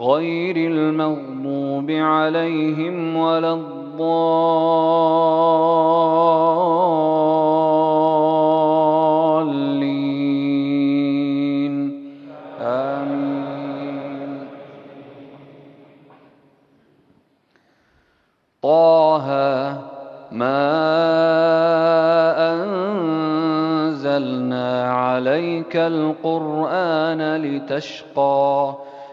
غير المغضوب عليهم ولا الضالين. آمين. طه ما أنزلنا عليك القرآن لتشقى.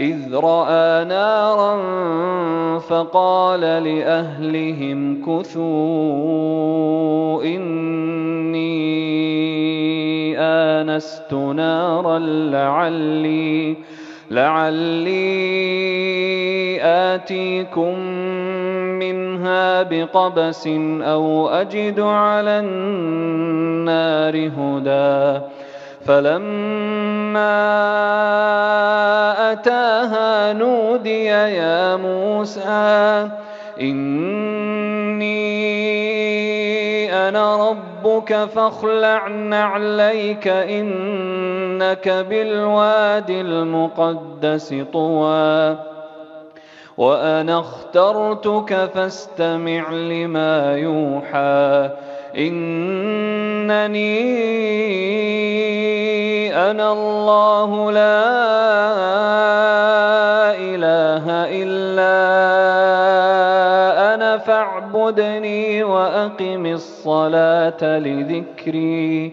إذ رأى نارا فقال لأهلهم كثوا إني آنست نارا لعلي لعلي آتيكم منها بقبس أو أجد على النار هدى فلما أتاها نودي يا موسى إني أنا ربك فاخلع نعليك إنك بالواد المقدس طوى. وأنا اخترتك فاستمع لما يوحى. إنني أنا الله لا إله إلا أنا فاعبدني وأقم الصلاة لذكري.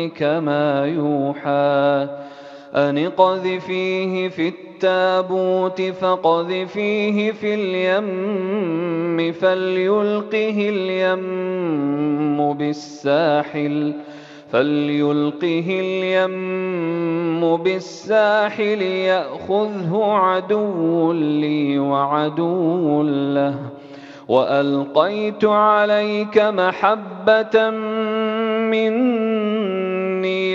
أمك ما يوحى. أن اقذفيه في التابوت فاقذفيه في اليم فليلقه اليم بالساحل فليلقه اليم بالساحل يأخذه عدو لي وعدو له. وألقيت عليك محبة مني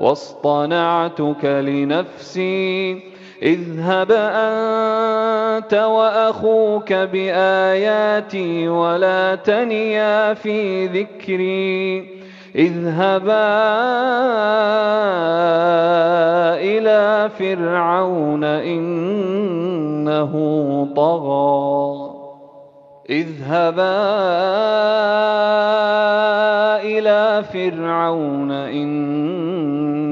واصطنعتك لنفسي اذهب أنت وأخوك بآياتي ولا تنيا في ذكري. اذهبا إلى فرعون إنه طغى. اذهبا إلى فرعون إنه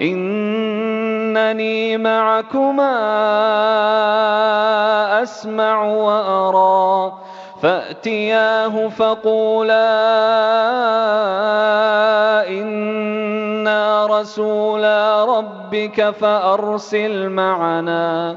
إنني معكما أسمع وأرى. فأتياه فقولا إنا رسولا ربك فأرسل معنا.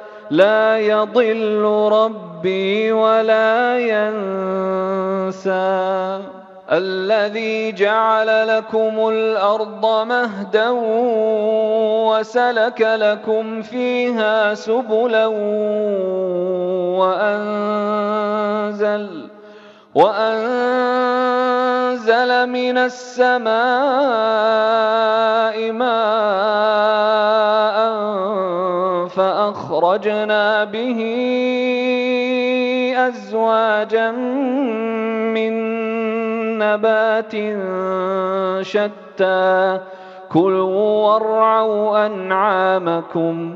لا يضل ربي ولا ينسى. الذي جعل لكم الأرض مهدا وسلك لكم فيها سبلا وأنزل وأنزل من السماء ماء فأخرجنا به أزواجا من نبات شتى. كلوا وارعوا أنعامكم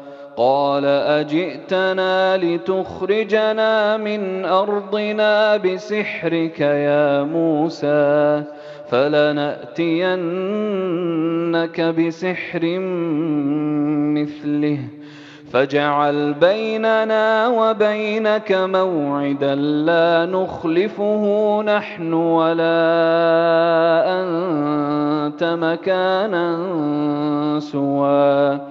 قال أجئتنا لتخرجنا من أرضنا بسحرك يا موسى فلنأتينك بسحر مثله فاجعل بيننا وبينك موعدا لا نخلفه نحن ولا أنت مكانا سوى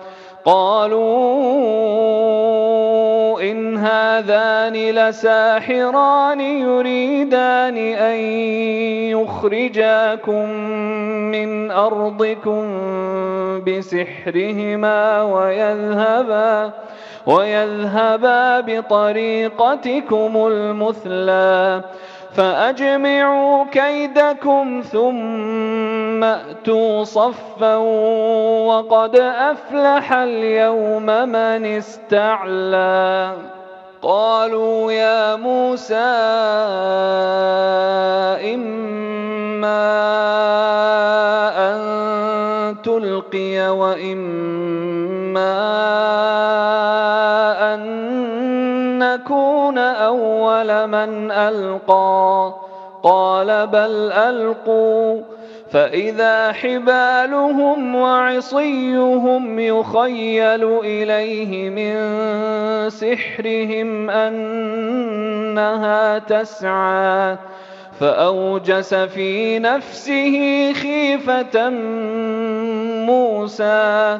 قالوا إن هذان لساحران يريدان أن يخرجاكم من أرضكم بسحرهما ويذهبا ويذهبا بطريقتكم المثلى فأجمعوا كيدكم ثم أتوا صفا وقد أفلح اليوم من استعلى. قالوا يا موسى إما أن تلقي وإما نكون أول من ألقى. قال بل ألقوا. فإذا حبالهم وعصيهم يخيل إليه من سحرهم أنها تسعى. فأوجس في نفسه خيفة موسى.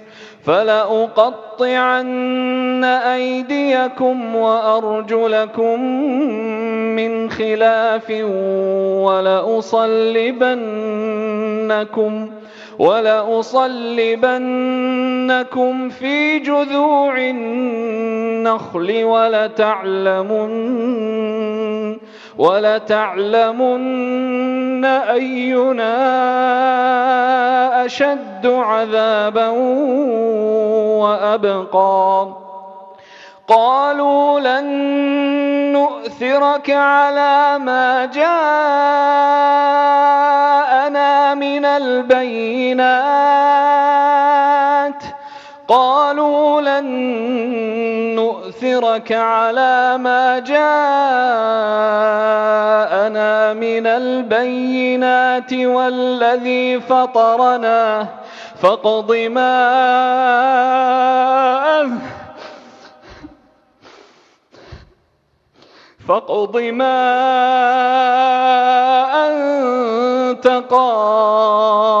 فلأقطعن أيديكم وأرجلكم من خلاف ولأصلبنكم ولأصلبنكم في جذوع النخل ولتعلمن ولتعلمن أينا أشد عذابا وأبقى قالوا لن نؤثرك على ما جاءنا من البينات قالوا لن نؤثرك على ما جاءنا من البينات والذي فطرنا. فاقض ما فاقض ما أنت قاض.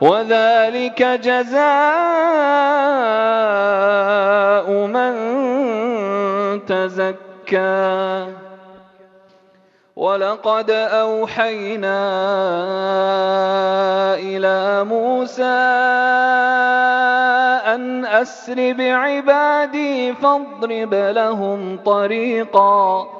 وذلك جزاء من تزكى. ولقد أوحينا إلى موسى أن أسر بعبادي فاضرب لهم طريقا.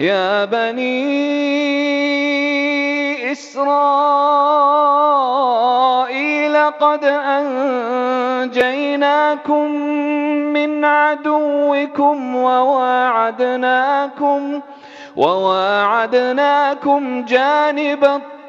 يا بني إسرائيل قد أنجيناكم من عدوكم وواعدناكم وواعدناكم جانب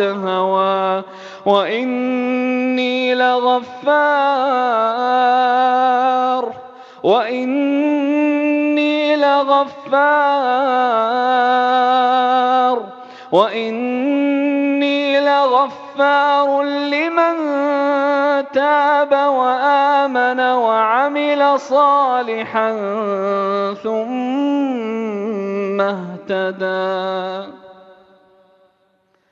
هوى وإني لغفار وإني لغفار وإني لغفار لمن تاب وآمن وعمل صالحا ثم اهتدى.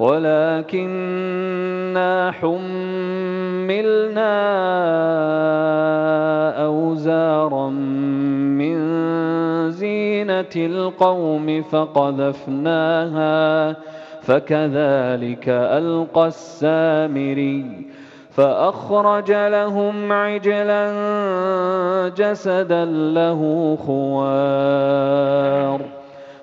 ولكننا حملنا أوزارا من زينة القوم فقذفناها فكذلك ألقى السامري فأخرج لهم عجلا جسدا له خوار.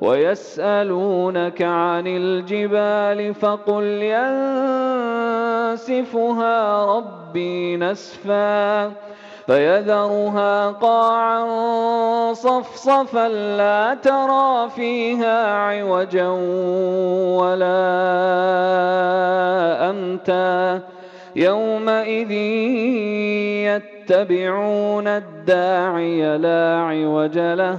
ويسألونك عن الجبال فقل ينسفها ربي نسفا فيذرها قاعا صفصفا لا ترى فيها عوجا ولا أمتا يومئذ يتبعون الداعي لا عوج له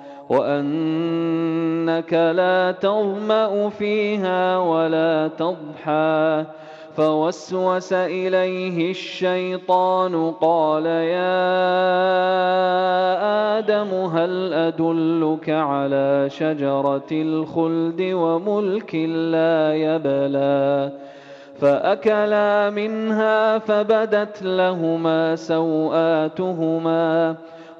وأنك لا تظمأ فيها ولا تضحى. فوسوس إليه الشيطان قال يا آدم هل أدلك على شجرة الخلد وملك لا يبلى؟ فأكلا منها فبدت لهما سوآتهما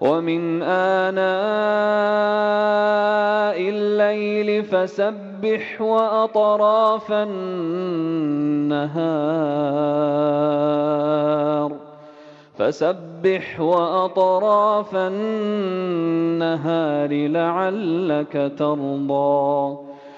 ومن آناء الليل فسبح وأطراف النهار. فسبح وأطراف النهار لعلك ترضى.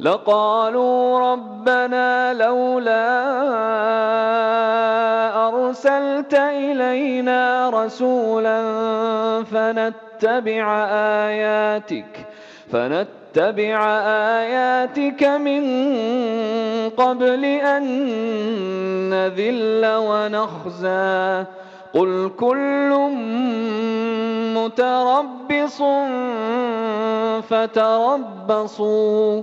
لقالوا ربنا لولا أرسلت إلينا رسولا فنتبع آياتك فنتبع آياتك من قبل أن نذل ونخزى. قل كل متربص فتربصوا.